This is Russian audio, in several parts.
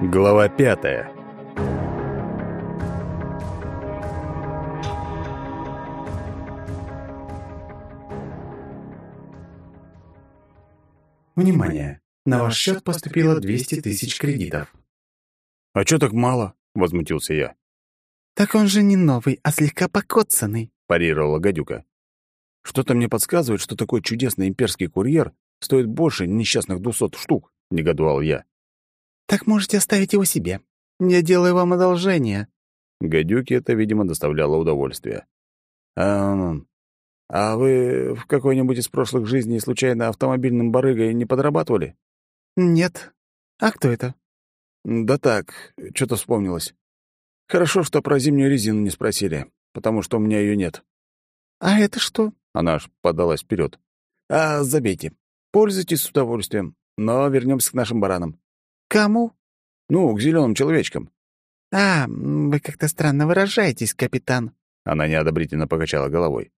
Глава пятая. Внимание! На ваш счет поступило 200 тысяч кредитов. «А чё так мало?» — возмутился я. «Так он же не новый, а слегка покоцанный», — парировала гадюка. «Что-то мне подсказывает, что такой чудесный имперский курьер стоит больше несчастных двухсот штук», — негодовал я. «Так можете оставить его себе. Я делаю вам одолжение». Гадюке это, видимо, доставляло удовольствие. «А, а вы в какой-нибудь из прошлых жизней случайно автомобильным барыгой не подрабатывали?» «Нет. А кто это?» «Да так, что-то вспомнилось. Хорошо, что про зимнюю резину не спросили, потому что у меня ее нет». «А это что?» — она аж подалась вперед. «А, забейте. Пользуйтесь с удовольствием, но вернемся к нашим баранам». «Кому?» «Ну, к зеленым человечкам». «А, вы как-то странно выражаетесь, капитан». Она неодобрительно покачала головой.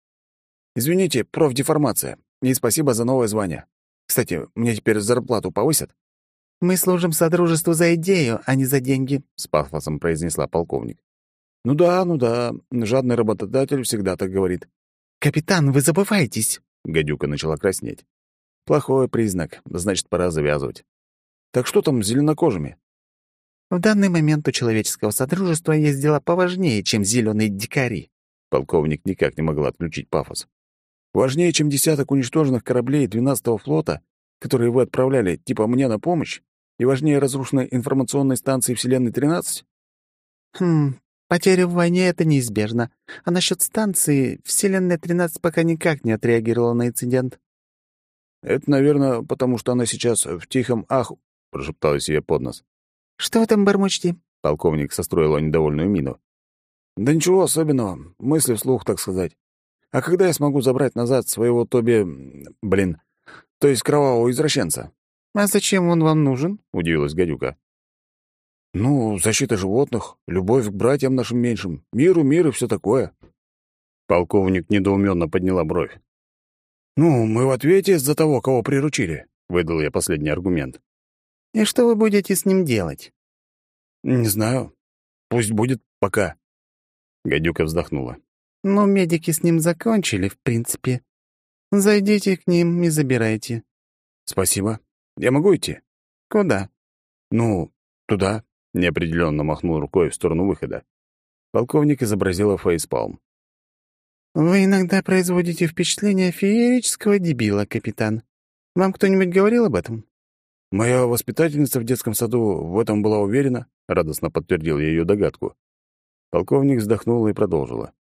«Извините, профдеформация. И спасибо за новое звание. Кстати, мне теперь зарплату повысят?» «Мы служим Содружеству за идею, а не за деньги», — с пафосом произнесла полковник. «Ну да, ну да. Жадный работодатель всегда так говорит». «Капитан, вы забываетесь!» — гадюка начала краснеть. «Плохой признак. Значит, пора завязывать. Так что там с зеленокожими?» «В данный момент у человеческого содружества есть дела поважнее, чем зеленые дикари». Полковник никак не могла отключить пафос. «Важнее, чем десяток уничтоженных кораблей 12-го флота, которые вы отправляли, типа мне на помощь, и важнее разрушенной информационной станции Вселенной-13?» «Хм, потеря в войне — это неизбежно. А насчет станции Вселенная-13 пока никак не отреагировала на инцидент». «Это, наверное, потому что она сейчас в тихом аху», — прошептала себе под нос. «Что вы там бормочете?» — полковник состроила недовольную мину. «Да ничего особенного. Мысли вслух, так сказать. А когда я смогу забрать назад своего Тоби... Блин, то есть кровавого извращенца?» «А зачем он вам нужен?» — удивилась гадюка. «Ну, защита животных, любовь к братьям нашим меньшим, миру, мир и все такое». Полковник недоуменно подняла бровь. «Ну, мы в ответе за того, кого приручили», — выдал я последний аргумент. «И что вы будете с ним делать?» «Не знаю. Пусть будет пока». Гадюка вздохнула. «Ну, медики с ним закончили, в принципе. Зайдите к ним и забирайте». «Спасибо. Я могу идти?» «Куда?» «Ну, туда», — неопределенно махнул рукой в сторону выхода. Полковник изобразила фейспалм. «Вы иногда производите впечатление феерического дебила, капитан. Вам кто-нибудь говорил об этом?» «Моя воспитательница в детском саду в этом была уверена», — радостно подтвердил я ее догадку. Полковник вздохнула и продолжила.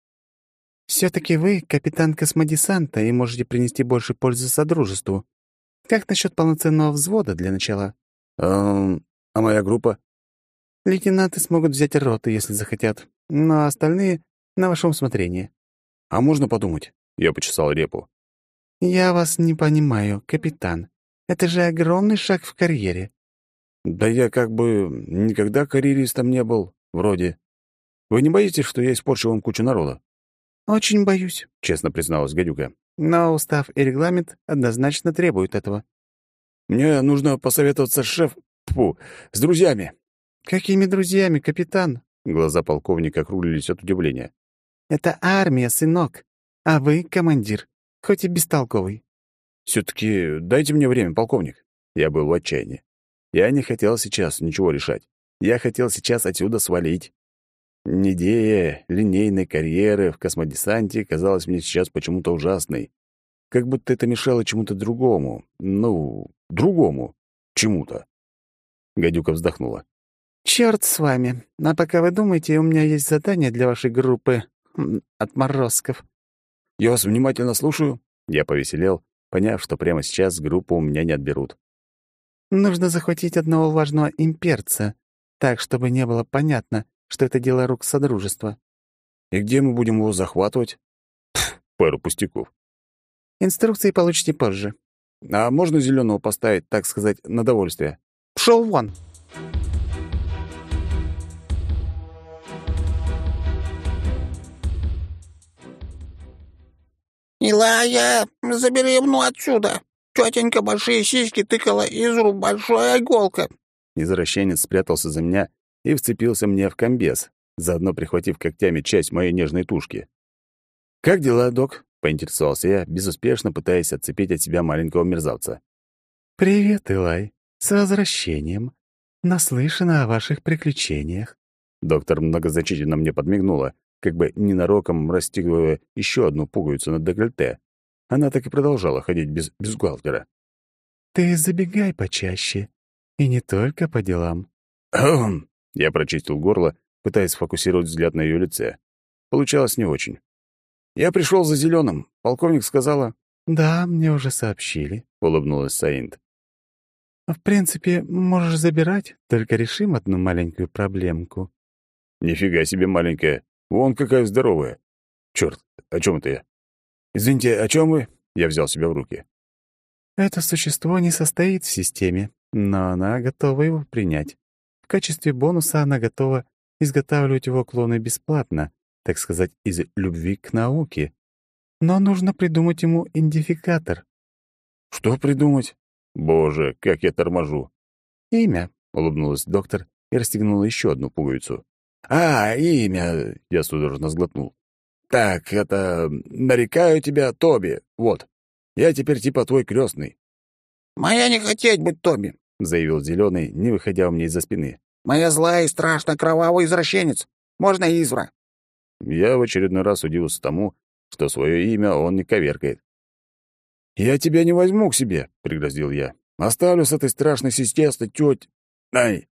«Все-таки вы капитан космодесанта и можете принести больше пользы Содружеству. Как насчет полноценного взвода для начала?» «Эм, а моя группа?» «Лейтенанты смогут взять роты, если захотят, но остальные — на вашем усмотрении». «А можно подумать?» — я почесал репу. «Я вас не понимаю, капитан. Это же огромный шаг в карьере». «Да я как бы никогда карьеристом не был, вроде. Вы не боитесь, что я испорчу вам кучу народа?» «Очень боюсь», — честно призналась гадюка. «Но устав и регламент однозначно требуют этого». «Мне нужно посоветоваться с шеф... Фу, с друзьями». «Какими друзьями, капитан?» Глаза полковника округлились от удивления. «Это армия, сынок. А вы — командир, хоть и бестолковый». «Все-таки дайте мне время, полковник». Я был в отчаянии. Я не хотел сейчас ничего решать. Я хотел сейчас отсюда свалить. Идея линейной карьеры в космодесанте казалась мне сейчас почему-то ужасной. Как будто это мешало чему-то другому. Ну, другому. Чему-то. Гадюка вздохнула. «Чёрт с вами. А пока вы думаете, у меня есть задание для вашей группы отморозков». «Я вас внимательно слушаю». Я повеселел, поняв, что прямо сейчас группу у меня не отберут. «Нужно захватить одного важного имперца, так, чтобы не было понятно, что это дело рук Содружества». «И где мы будем его захватывать?» Пф, пару пустяков. «Инструкции получите позже». «А можно зеленого поставить, так сказать, на довольствие?» «Пшёл вон!» «Илая, забери мну отсюда! Тетенька большие сиськи тыкала из рук большая иголка!» извращенец спрятался за меня и вцепился мне в комбез, заодно прихватив когтями часть моей нежной тушки. «Как дела, док?» — поинтересовался я, безуспешно пытаясь отцепить от себя маленького мерзавца. «Привет, Илай. С возвращением. Наслышана о ваших приключениях». Доктор многозначительно мне подмигнула, как бы ненароком расстегивая еще одну пуговицу на декольте. Она так и продолжала ходить без бюстгальтера. «Ты забегай почаще. И не только по делам». Я прочистил горло, пытаясь сфокусировать взгляд на ее лице. Получалось не очень. «Я пришел за зеленым. Полковник сказала...» «Да, мне уже сообщили», — улыбнулась Саинд. «В принципе, можешь забирать, только решим одну маленькую проблемку». «Нифига себе маленькая. Вон какая здоровая. Черт, о чем это я? Извините, о чем вы?» Я взял себя в руки. «Это существо не состоит в системе, но она готова его принять. В качестве бонуса она готова изготавливать его клоны бесплатно, так сказать, из любви к науке. Но нужно придумать ему идентификатор». «Что придумать? Боже, как я торможу!» «Имя», — улыбнулась доктор и расстегнула еще одну пуговицу. «А, имя!» — я судорожно сглотнул. «Так, это... Нарекаю тебя Тоби. Вот. Я теперь типа твой крестный. «Моя не хотеть быть Тоби», — заявил Зеленый, не выходя у меня из-за спины. «Моя злая и страшно кровавый извращенец. Можно Извра». Я в очередной раз удивился тому, что свое имя он не коверкает. «Я тебя не возьму к себе», — пригрозил я. «Оставлю с этой страшной систестой теть... Ай!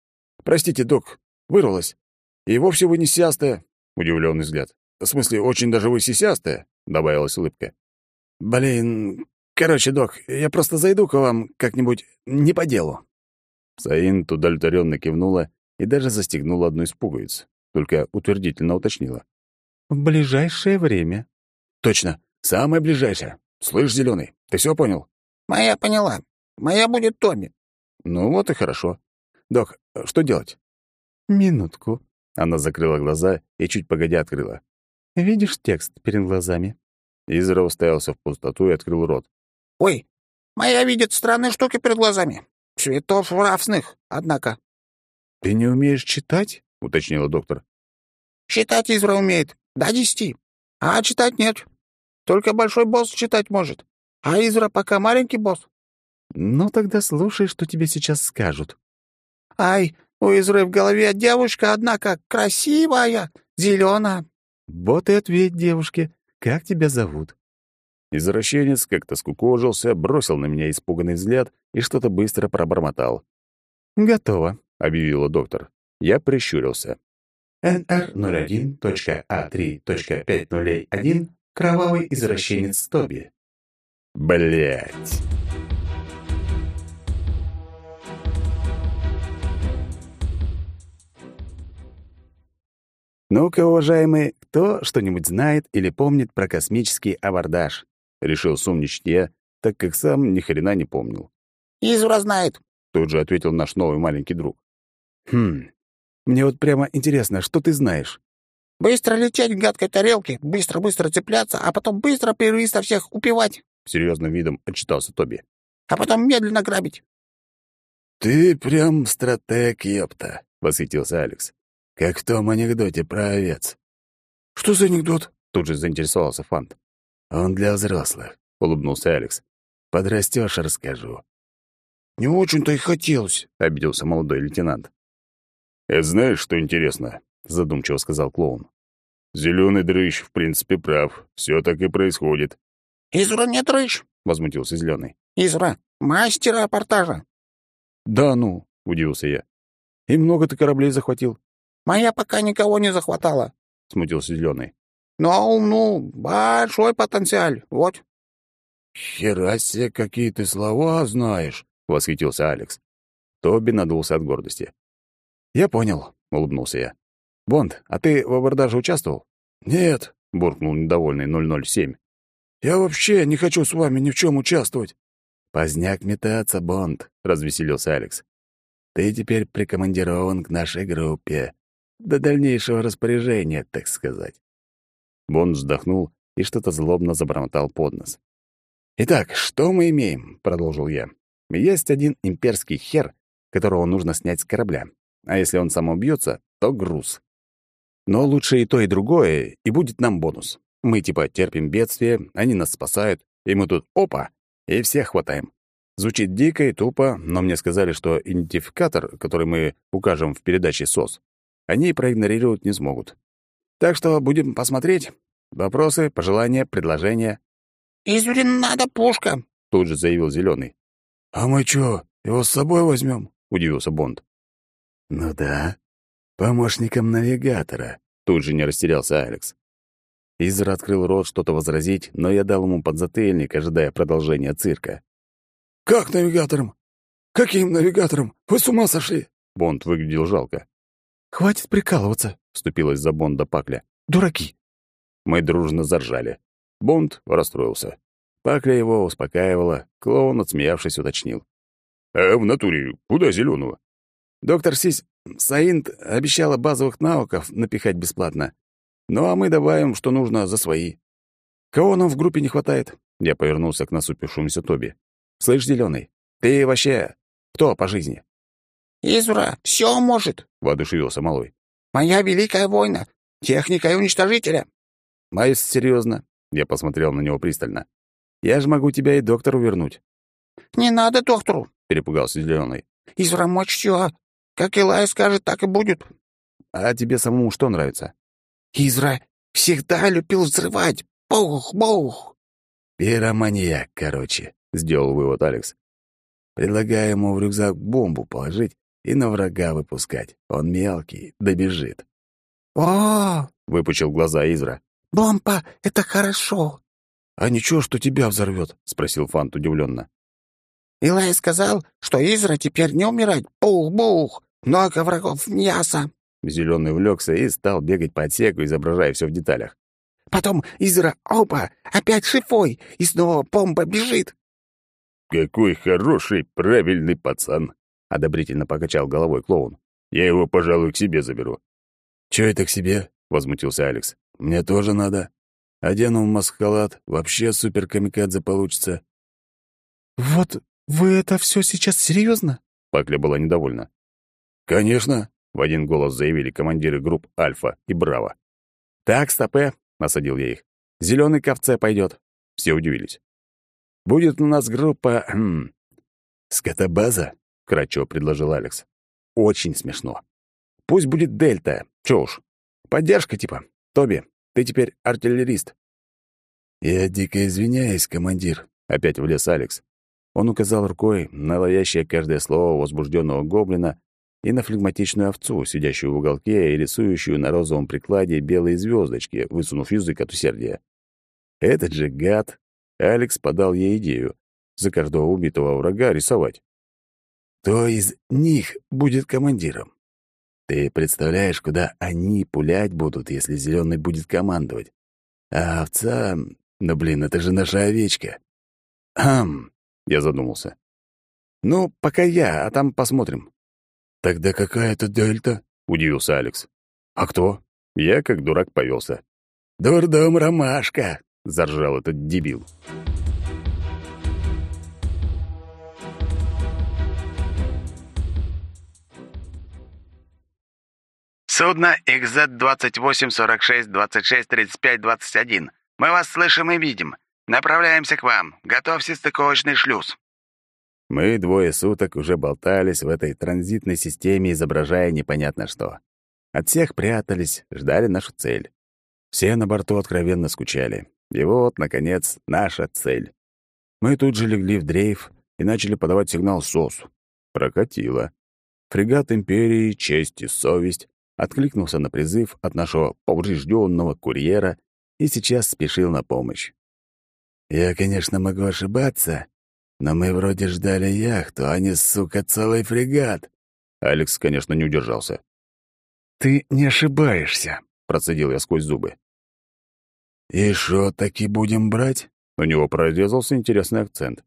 Простите, док, вырвалась. И вовсе вы не сисястая. Удивленный взгляд. В смысле, очень даже вы сисястая, добавилась улыбка. Блин, короче, док, я просто зайду к вам как-нибудь не по делу. Саин удовлетворенно кивнула и даже застегнула одну из пуговиц, только утвердительно уточнила. «В ближайшее время». «Точно, самое ближайшее. Слышь, зеленый, ты все понял?» «Моя поняла. Моя будет Томи». «Ну вот и хорошо. Док, что делать?» «Минутку», она закрыла глаза и чуть погодя открыла. «Видишь текст перед глазами?» Изра уставился в пустоту и открыл рот. «Ой, моя видит странные штуки перед глазами. Цветов нравственных, однако». «Ты не умеешь читать?» — уточнила доктор. «Читать Изра умеет. До десяти. А читать нет. Только большой босс читать может. А Изра пока маленький босс». «Ну тогда слушай, что тебе сейчас скажут». «Ай, у Изры в голове девушка, однако, красивая, зеленая. Вот и ответь девушке, как тебя зовут? Извращенец как-то скукожился, бросил на меня испуганный взгляд и что-то быстро пробормотал. «Готово», — объявила доктор. Я прищурился. NR01.A3.5001 Кровавый извращенец Тоби. Блять. «Ну-ка, уважаемый, кто что-нибудь знает или помнит про космический абордаж?» — решил сумничать я, так как сам ни хрена не помнил. «Изура знает», — тут же ответил наш новый маленький друг. «Хм, мне вот прямо интересно, что ты знаешь?» «Быстро лететь в гадкой тарелке, быстро-быстро цепляться, а потом быстро прерывисто всех упивать», — серьезным видом отчитался Тоби. «А потом медленно грабить». «Ты прям стратег, ёпта», — восхитился Алекс. Как в том анекдоте про овец. «Что за анекдот?» — тут же заинтересовался Фант. «Он для взрослых», — улыбнулся Алекс. «Подрастёшь, расскажу». «Не очень-то и хотелось», — обиделся молодой лейтенант. «Это знаешь, что интересно?» — задумчиво сказал клоун. «Зелёный дрыщ, в принципе, прав. Всё так и происходит». «Изра не дрыщ», — возмутился Зелёный. «Изра, мастер репортажа». «Да ну», — удивился я. «И много ты кораблей захватил?» Моя пока никого не захватала, — смутился Зеленый. Но, ну, большой потенциал, вот. «Хера себе, какие ты слова знаешь!» — восхитился Алекс. Тоби надулся от гордости. «Я понял», — улыбнулся я. «Бонд, а ты в абордаже участвовал?» «Нет», — буркнул недовольный 007. «Я вообще не хочу с вами ни в чем участвовать». «Поздняк метаться, Бонд», — развеселился Алекс. «Ты теперь прикомандирован к нашей группе до дальнейшего распоряжения, так сказать. Бон вздохнул и что-то злобно забормотал под нос. «Итак, что мы имеем?» — продолжил я. «Есть один имперский хер, которого нужно снять с корабля. А если он сам убьется, то груз. Но лучше и то, и другое, и будет нам бонус. Мы типа терпим бедствие, они нас спасают, и мы тут опа, и всех хватаем. Звучит дико и тупо, но мне сказали, что идентификатор, который мы укажем в передаче СОС, они проигнорировать не смогут. Так что будем посмотреть. Вопросы, пожелания, предложения. «Изврин надо пушка», — тут же заявил Зеленый. «А мы чё, его с собой возьмем? удивился Бонд. «Ну да, помощником навигатора», — тут же не растерялся Алекс. Изер открыл рот что-то возразить, но я дал ему подзатыльник, ожидая продолжения цирка. «Как навигатором? Каким навигатором? Вы с ума сошли?» Бонд выглядел жалко. «Хватит прикалываться», — вступилась за Бонда Пакля. «Дураки!» Мы дружно заржали. Бонд расстроился. Пакля его успокаивала, клоун, отсмеявшись, уточнил. «А в натуре куда зеленого? «Доктор Сись, Саинт обещала базовых навыков напихать бесплатно. Ну а мы добавим, что нужно за свои. Кого нам в группе не хватает?» Я повернулся к насупившемуся Тоби. «Слышь, Зеленый, ты вообще кто по жизни?» «Изура все может», — воодушевился малой. «Моя великая война, техника и уничтожителя». «Майс, серьезно?» — я посмотрел на него пристально. «Я же могу тебя и доктору вернуть». «Не надо доктору», — перепугался Зеленый. «Изура мочь все. Как Илай скажет, так и будет». «А тебе самому что нравится?» «Изра всегда любил взрывать. Бух-бух». «Пироманьяк, короче», — сделал вывод Алекс. «Предлагаю ему в рюкзак бомбу положить и на врага выпускать. Он мелкий, добежит». «О!» — выпучил глаза Изра. «Бомба — это хорошо». «А ничего, что тебя взорвет?» — спросил Фант удивленно. Илай сказал, что Изра теперь не умирать. Бух-бух! Много врагов мяса. Зеленый увлекся и стал бегать по отсеку, изображая все в деталях. Потом Изра, опа, опять шифой, и снова бомба бежит. «Какой хороший, правильный пацан!» — одобрительно покачал головой клоун. «Я его, пожалуй, к себе заберу». «Чё это к себе?» — возмутился Алекс. «Мне тоже надо. Одену в маскалад, вообще супер-камикадзе получится». «Вот вы это все сейчас серьезно? Пакля была недовольна. «Конечно!» — в один голос заявили командиры групп «Альфа» и «Браво». «Так, стопе!» — насадил я их. «Зеленый ковце пойдет». Все удивились. «Будет у нас группа... Хм, «Скотобаза?» — кратчево предложил Алекс. «Очень смешно. Пусть будет Дельта. Чё уж. Поддержка типа. Тоби, ты теперь артиллерист». «Я дико извиняюсь, командир», — опять влез Алекс. Он указал рукой на ловящее каждое слово возбужденного гоблина и на флегматичную овцу, сидящую в уголке и рисующую на розовом прикладе белые звездочки, высунув язык от усердия. Этот же гад, Алекс подал ей идею за каждого убитого врага рисовать. Кто из них будет командиром? Ты представляешь, куда они пулять будут, если зеленый будет командовать? А овца... Ну, блин, это же наша овечка. Хм, я задумался. Ну, пока я, а там посмотрим. Тогда какая это дельта? Удивился Алекс. А кто? Я как дурак повелся. Дурдом ромашка, заржал этот дебил. Судно XZ-28-46-26-35-21. Мы вас слышим и видим. Направляемся к вам. Готовьте стыковочный шлюз. Мы двое суток уже болтались в этой транзитной системе, изображая непонятно что. От всех прятались, ждали нашу цель. Все на борту откровенно скучали. И вот, наконец, наша цель. Мы тут же легли в дрейф и начали подавать сигнал СОС. Прокатило. Фрегат Империи «Честь и совесть» откликнулся на призыв от нашего поврежденного курьера и сейчас спешил на помощь. «Я, конечно, могу ошибаться, но мы вроде ждали яхту, а не, сука, целый фрегат». Алекс, конечно, не удержался. «Ты не ошибаешься», — процедил я сквозь зубы. «И шо, таки будем брать?» У него прорезался интересный акцент.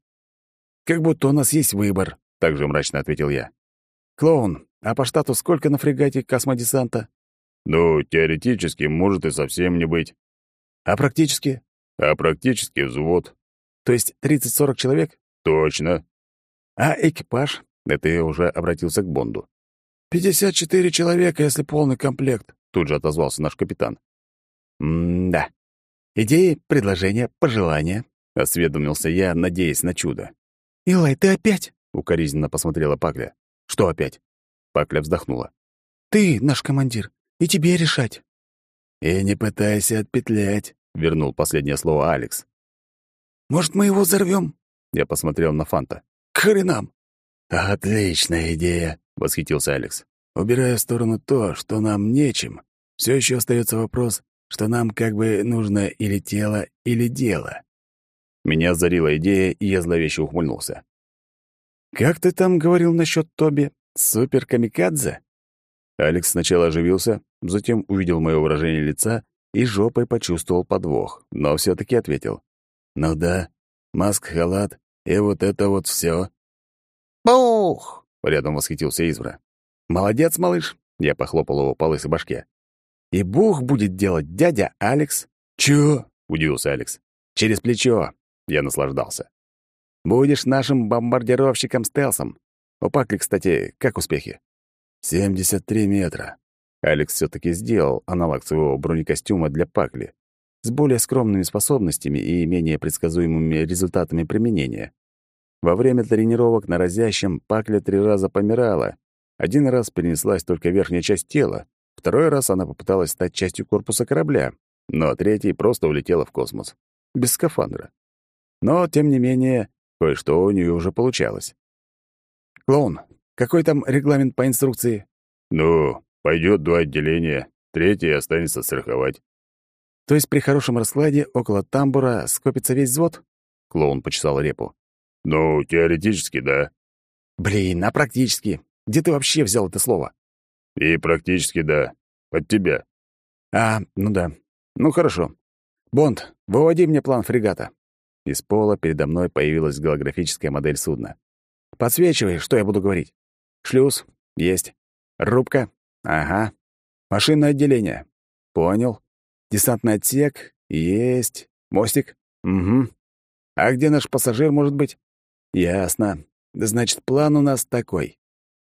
«Как будто у нас есть выбор», — также мрачно ответил я. «Клоун, а по штату сколько на фрегате космодесанта?» «Ну, теоретически, может и совсем не быть». «А практически?» «А практически взвод». «То есть 30-40 человек?» «Точно». «А экипаж? Это я уже обратился к Бонду. «Пятьдесят четыре человека, если полный комплект», — тут же отозвался наш капитан. «М-да. Идеи, предложения, пожелания?» — осведомился я, надеясь на чудо. «Илай, ты опять?» — укоризненно посмотрела Пакля. «Что опять?» Пакля вздохнула. «Ты наш командир, и тебе решать». «И не пытайся отпетлять», — вернул последнее слово Алекс. «Может, мы его взорвем?» Я посмотрел на Фанта. «К хренам!» «Отличная идея», — восхитился Алекс. «Убирая в сторону то, что нам нечем, все еще остается вопрос, что нам как бы нужно или тело, или дело». Меня озарила идея, и я зловеще ухмыльнулся. «Как ты там говорил насчет Тоби? Супер-камикадзе?» Алекс сначала оживился, затем увидел мое выражение лица и жопой почувствовал подвох, но все таки ответил. «Ну да, маск-халат и вот это вот все. «Бух!» — рядом восхитился Извра. «Молодец, малыш!» — я похлопал его по лысой башке. «И бух будет делать дядя Алекс». «Чё?» — удивился Алекс. «Через плечо!» — я наслаждался. «Будешь нашим бомбардировщиком-стелсом. У Пакли, кстати, как успехи?» «Семьдесят три метра». Алекс все таки сделал аналог своего бронекостюма для Пакли с более скромными способностями и менее предсказуемыми результатами применения. Во время тренировок на разящем Пакля три раза помирала. Один раз перенеслась только верхняя часть тела, второй раз она попыталась стать частью корпуса корабля, но третий просто улетела в космос. Без скафандра. Но, тем не менее, кое-что у нее уже получалось. «Клоун, какой там регламент по инструкции?» «Ну, пойдет два отделения, третье останется страховать». «То есть при хорошем раскладе около тамбура скопится весь взвод?» Клоун почесал репу. «Ну, теоретически, да». «Блин, а практически? Где ты вообще взял это слово?» «И практически, да. Под тебя». «А, ну да. Ну хорошо. Бонд, выводи мне план фрегата». Из пола передо мной появилась голографическая модель судна. «Подсвечивай, что я буду говорить. Шлюз. Есть. Рубка. Ага. Машинное отделение. Понял. Десантный отсек. Есть. Мостик. Угу. А где наш пассажир может быть? Ясно. Значит, план у нас такой.